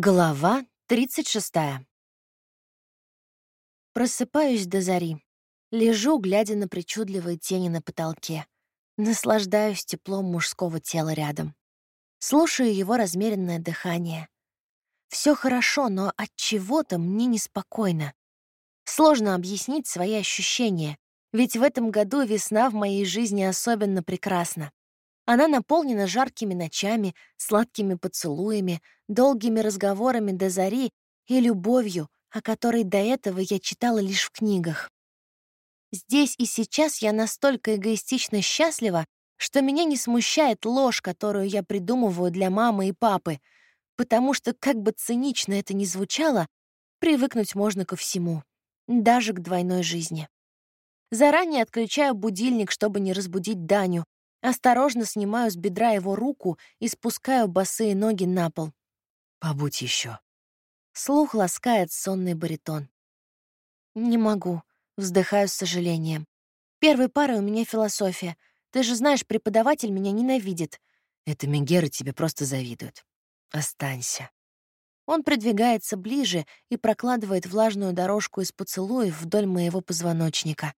Глава 36. Просыпаюсь до зари. Лежу, глядя на причудливые тени на потолке. Наслаждаюсь теплом мужского тела рядом. Слушаю его размеренное дыхание. Все хорошо, но от чего-то мне неспокойно. Сложно объяснить свои ощущения, ведь в этом году весна в моей жизни особенно прекрасна. Она наполнена жаркими ночами, сладкими поцелуями, долгими разговорами до зари и любовью, о которой до этого я читала лишь в книгах. Здесь и сейчас я настолько эгоистично счастлива, что меня не смущает ложь, которую я придумываю для мамы и папы, потому что, как бы цинично это ни звучало, привыкнуть можно ко всему, даже к двойной жизни. Заранее отключаю будильник, чтобы не разбудить Даню, Осторожно снимаю с бедра его руку и спускаю босые ноги на пол. «Побудь еще. Слух ласкает сонный баритон. «Не могу», — вздыхаю с сожалением. «Первой парой у меня философия. Ты же знаешь, преподаватель меня ненавидит». «Это Менгеры тебе просто завидуют. Останься». Он придвигается ближе и прокладывает влажную дорожку из поцелуев вдоль моего позвоночника.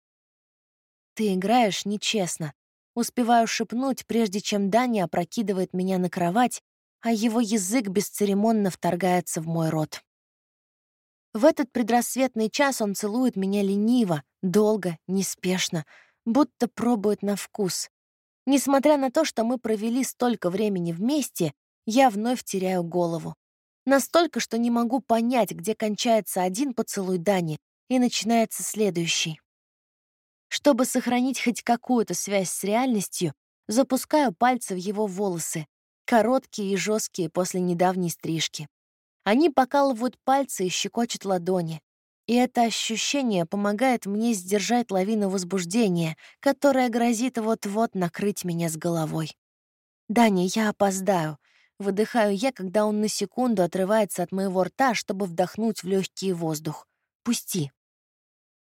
«Ты играешь нечестно», Успеваю шепнуть, прежде чем Дани опрокидывает меня на кровать, а его язык бесцеремонно вторгается в мой рот. В этот предрассветный час он целует меня лениво, долго, неспешно, будто пробует на вкус. Несмотря на то, что мы провели столько времени вместе, я вновь теряю голову. Настолько, что не могу понять, где кончается один поцелуй Дани и начинается следующий. Чтобы сохранить хоть какую-то связь с реальностью, запускаю пальцы в его волосы, короткие и жесткие после недавней стрижки. Они покалывают пальцы и щекочут ладони. И это ощущение помогает мне сдержать лавину возбуждения, которая грозит вот-вот накрыть меня с головой. «Даня, я опоздаю», — выдыхаю я, когда он на секунду отрывается от моего рта, чтобы вдохнуть в легкий воздух. «Пусти».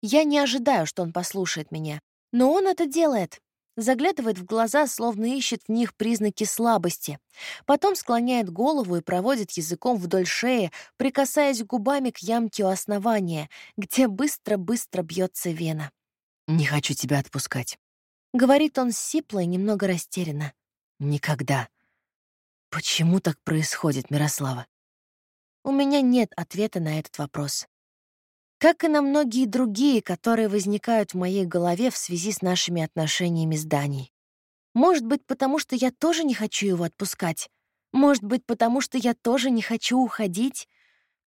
Я не ожидаю, что он послушает меня. Но он это делает. Заглядывает в глаза, словно ищет в них признаки слабости. Потом склоняет голову и проводит языком вдоль шеи, прикасаясь губами к ямке у основания, где быстро-быстро бьется вена. «Не хочу тебя отпускать», — говорит он сипло и немного растерянно. «Никогда». «Почему так происходит, Мирослава?» У меня нет ответа на этот вопрос как и на многие другие, которые возникают в моей голове в связи с нашими отношениями с Даней. Может быть, потому что я тоже не хочу его отпускать. Может быть, потому что я тоже не хочу уходить.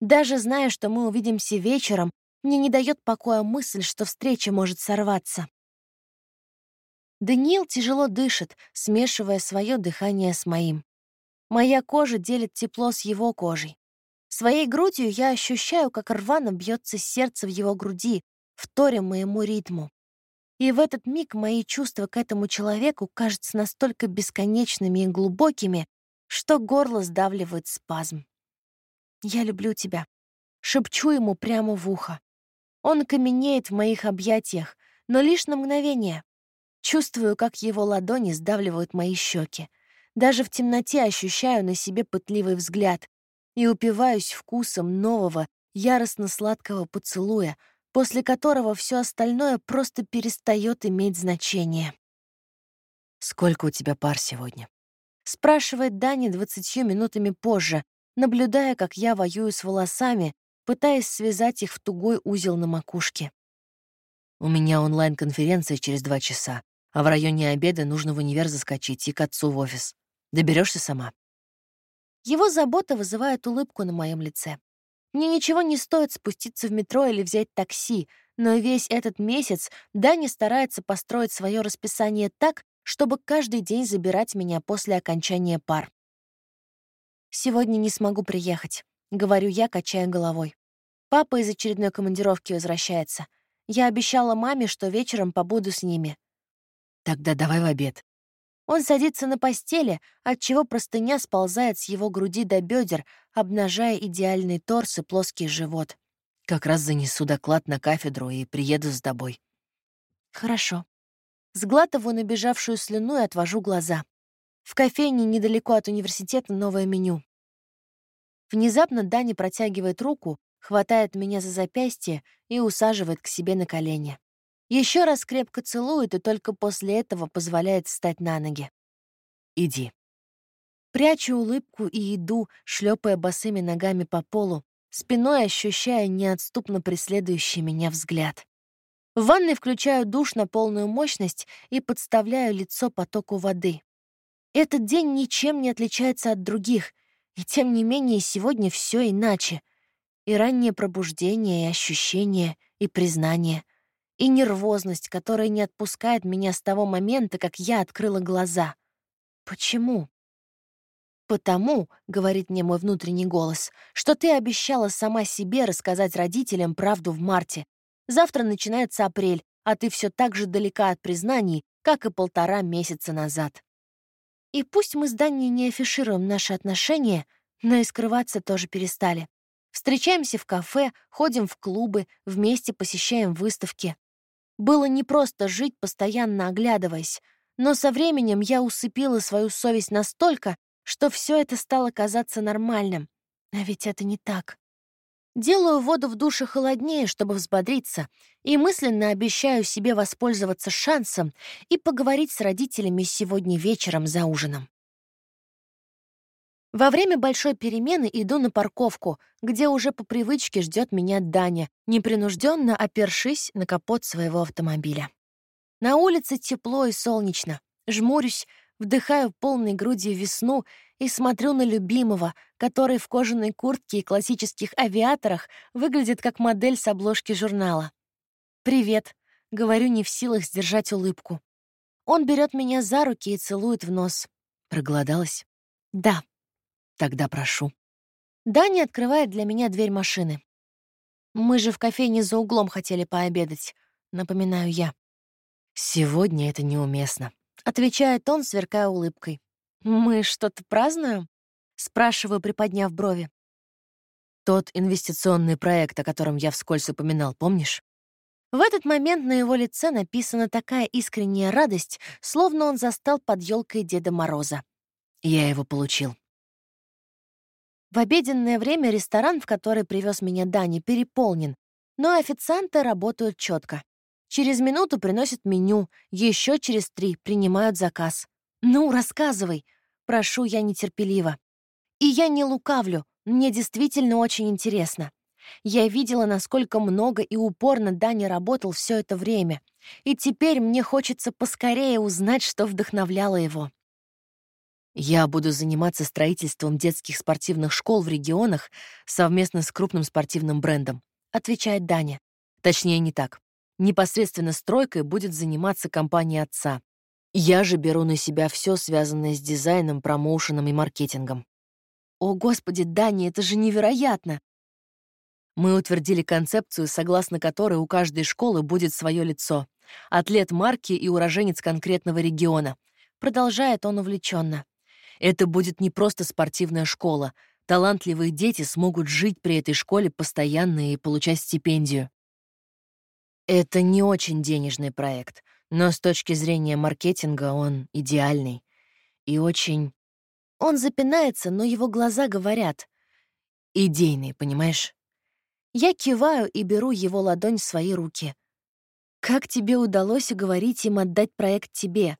Даже зная, что мы увидимся вечером, мне не дает покоя мысль, что встреча может сорваться. Даниил тяжело дышит, смешивая свое дыхание с моим. Моя кожа делит тепло с его кожей. Своей грудью я ощущаю, как рвано бьется сердце в его груди, вторя моему ритму. И в этот миг мои чувства к этому человеку кажутся настолько бесконечными и глубокими, что горло сдавливает спазм. «Я люблю тебя», — шепчу ему прямо в ухо. Он каменеет в моих объятиях, но лишь на мгновение. Чувствую, как его ладони сдавливают мои щеки. Даже в темноте ощущаю на себе пытливый взгляд, и упиваюсь вкусом нового, яростно-сладкого поцелуя, после которого все остальное просто перестает иметь значение. «Сколько у тебя пар сегодня?» — спрашивает Дани двадцатью минутами позже, наблюдая, как я воюю с волосами, пытаясь связать их в тугой узел на макушке. «У меня онлайн-конференция через два часа, а в районе обеда нужно в универ заскочить и к отцу в офис. Доберешься сама?» Его забота вызывает улыбку на моем лице. Мне ничего не стоит спуститься в метро или взять такси, но весь этот месяц Дани старается построить свое расписание так, чтобы каждый день забирать меня после окончания пар. «Сегодня не смогу приехать», — говорю я, качая головой. Папа из очередной командировки возвращается. Я обещала маме, что вечером побуду с ними. «Тогда давай в обед», он садится на постели, отчего простыня сползает с его груди до бедер, обнажая идеальный торс и плоский живот. «Как раз занесу доклад на кафедру и приеду с тобой». «Хорошо». Сглатываю набежавшую слюну и отвожу глаза. В кофейне недалеко от университета новое меню. Внезапно Дани протягивает руку, хватает меня за запястье и усаживает к себе на колени. Еще раз крепко целует и только после этого позволяет встать на ноги. «Иди». Прячу улыбку и иду, шлепая босыми ногами по полу, спиной ощущая неотступно преследующий меня взгляд. В ванной включаю душ на полную мощность и подставляю лицо потоку воды. Этот день ничем не отличается от других, и тем не менее сегодня все иначе. И раннее пробуждение, и ощущение, и признание, и нервозность, которая не отпускает меня с того момента, как я открыла глаза. Почему? «Потому», — говорит мне мой внутренний голос, «что ты обещала сама себе рассказать родителям правду в марте. Завтра начинается апрель, а ты все так же далека от признаний, как и полтора месяца назад». И пусть мы с Даней не афишируем наши отношения, но и скрываться тоже перестали. Встречаемся в кафе, ходим в клубы, вместе посещаем выставки. Было непросто жить, постоянно оглядываясь, но со временем я усыпила свою совесть настолько, что все это стало казаться нормальным. А ведь это не так. Делаю воду в душе холоднее, чтобы взбодриться, и мысленно обещаю себе воспользоваться шансом и поговорить с родителями сегодня вечером за ужином. Во время большой перемены иду на парковку, где уже по привычке ждет меня Даня, непринужденно опершись на капот своего автомобиля. На улице тепло и солнечно. Жмурюсь, вдыхаю полной грудью весну и смотрю на любимого, который в кожаной куртке и классических авиаторах выглядит как модель с обложки журнала. «Привет», — говорю не в силах сдержать улыбку. Он берет меня за руки и целует в нос. Проголодалась? «Да». «Тогда прошу». Даня открывает для меня дверь машины. «Мы же в кофейне за углом хотели пообедать», — напоминаю я. «Сегодня это неуместно», — отвечает он, сверкая улыбкой. «Мы что-то празднуем?» — спрашиваю, приподняв брови. «Тот инвестиционный проект, о котором я вскользь упоминал, помнишь?» В этот момент на его лице написана такая искренняя радость, словно он застал под елкой Деда Мороза. Я его получил. В обеденное время ресторан, в который привез меня Дани, переполнен, но официанты работают четко. Через минуту приносят меню, еще через три принимают заказ. «Ну, рассказывай!» — прошу я нетерпеливо. И я не лукавлю, мне действительно очень интересно. Я видела, насколько много и упорно Даня работал все это время, и теперь мне хочется поскорее узнать, что вдохновляло его. Я буду заниматься строительством детских спортивных школ в регионах совместно с крупным спортивным брендом, отвечает Даня. Точнее, не так. Непосредственно стройкой будет заниматься компания отца. Я же беру на себя все связанное с дизайном, промоушеном и маркетингом. О, господи, Дани, это же невероятно! Мы утвердили концепцию, согласно которой у каждой школы будет свое лицо. Атлет марки и уроженец конкретного региона. Продолжает он увлеченно. Это будет не просто спортивная школа. Талантливые дети смогут жить при этой школе постоянно и получать стипендию. Это не очень денежный проект, но с точки зрения маркетинга он идеальный и очень... Он запинается, но его глаза говорят. Идейный, понимаешь? Я киваю и беру его ладонь в свои руки. Как тебе удалось уговорить им отдать проект тебе?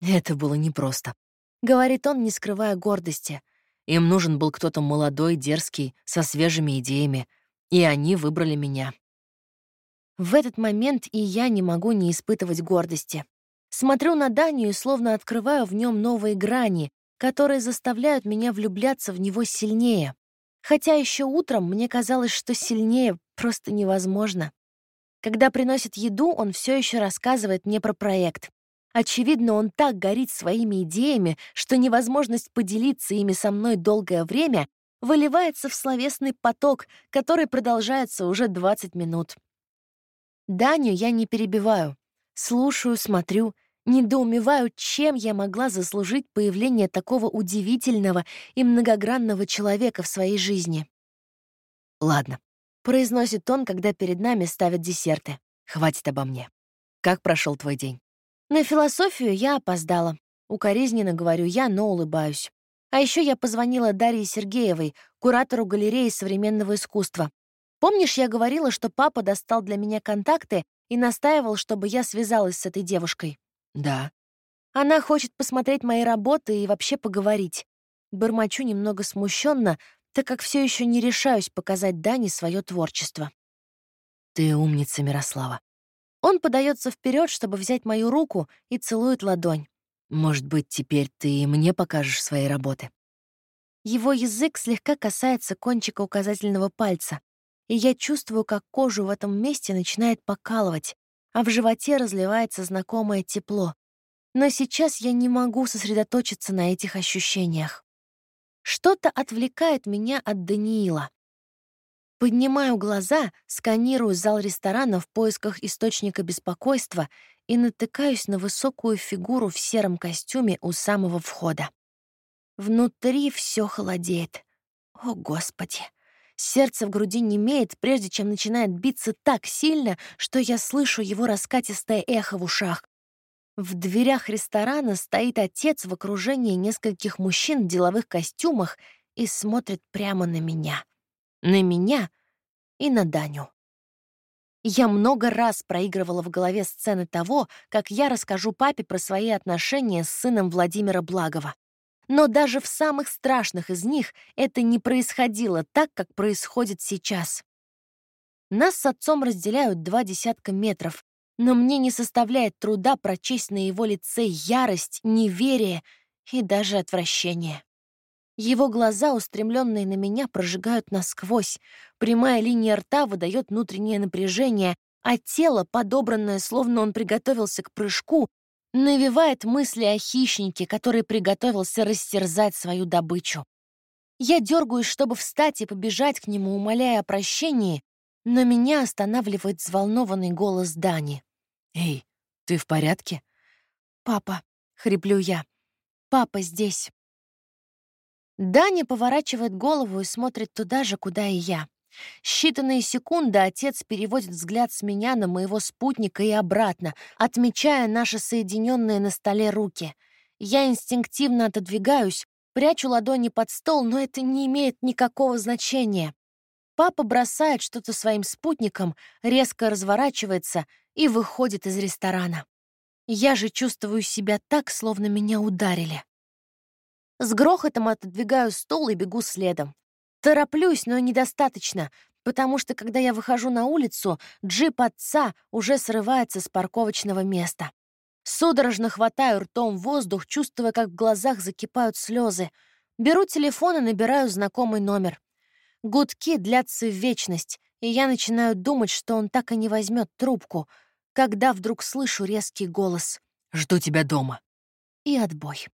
Это было непросто. Говорит он, не скрывая гордости. Им нужен был кто-то молодой, дерзкий, со свежими идеями. И они выбрали меня. В этот момент и я не могу не испытывать гордости. Смотрю на Данию и словно открываю в нем новые грани, которые заставляют меня влюбляться в него сильнее. Хотя еще утром мне казалось, что сильнее просто невозможно. Когда приносит еду, он все еще рассказывает мне про проект. Очевидно, он так горит своими идеями, что невозможность поделиться ими со мной долгое время выливается в словесный поток, который продолжается уже 20 минут. Даню я не перебиваю. Слушаю, смотрю, недоумеваю, чем я могла заслужить появление такого удивительного и многогранного человека в своей жизни. «Ладно», — произносит он, когда перед нами ставят десерты. «Хватит обо мне. Как прошел твой день?» На философию я опоздала. Укоризненно говорю я, но улыбаюсь. А еще я позвонила Дарье Сергеевой, куратору галереи современного искусства. Помнишь, я говорила, что папа достал для меня контакты и настаивал, чтобы я связалась с этой девушкой? Да. Она хочет посмотреть мои работы и вообще поговорить. Бормочу немного смущенно, так как все еще не решаюсь показать Дане свое творчество. Ты умница, Мирослава. Он подается вперед, чтобы взять мою руку и целует ладонь. Может быть, теперь ты мне покажешь свои работы? Его язык слегка касается кончика указательного пальца, и я чувствую, как кожу в этом месте начинает покалывать, а в животе разливается знакомое тепло. Но сейчас я не могу сосредоточиться на этих ощущениях. Что-то отвлекает меня от Даниила. Поднимаю глаза, сканирую зал ресторана в поисках источника беспокойства и натыкаюсь на высокую фигуру в сером костюме у самого входа. Внутри все холодеет. О, Господи! Сердце в груди немеет, прежде чем начинает биться так сильно, что я слышу его раскатистое эхо в ушах. В дверях ресторана стоит отец в окружении нескольких мужчин в деловых костюмах и смотрит прямо на меня. На меня и на Даню. Я много раз проигрывала в голове сцены того, как я расскажу папе про свои отношения с сыном Владимира Благова. Но даже в самых страшных из них это не происходило так, как происходит сейчас. Нас с отцом разделяют два десятка метров, но мне не составляет труда прочесть на его лице ярость, неверие и даже отвращение. Его глаза, устремленные на меня, прожигают насквозь. Прямая линия рта выдает внутреннее напряжение, а тело, подобранное, словно он приготовился к прыжку, навевает мысли о хищнике, который приготовился растерзать свою добычу. Я дергаюсь, чтобы встать и побежать к нему, умоляя о прощении, но меня останавливает взволнованный голос Дани. «Эй, ты в порядке?» «Папа», — хриплю я, — «папа здесь». Даня поворачивает голову и смотрит туда же, куда и я. Считанные секунды отец переводит взгляд с меня на моего спутника и обратно, отмечая наши соединенные на столе руки. Я инстинктивно отодвигаюсь, прячу ладони под стол, но это не имеет никакого значения. Папа бросает что-то своим спутникам, резко разворачивается и выходит из ресторана. Я же чувствую себя так, словно меня ударили. С грохотом отодвигаю стол и бегу следом. Тороплюсь, но недостаточно, потому что, когда я выхожу на улицу, джип отца уже срывается с парковочного места. Судорожно хватаю ртом воздух, чувствуя, как в глазах закипают слезы. Беру телефон и набираю знакомый номер. Гудки длятся в вечность, и я начинаю думать, что он так и не возьмет трубку, когда вдруг слышу резкий голос. «Жду тебя дома». И отбой.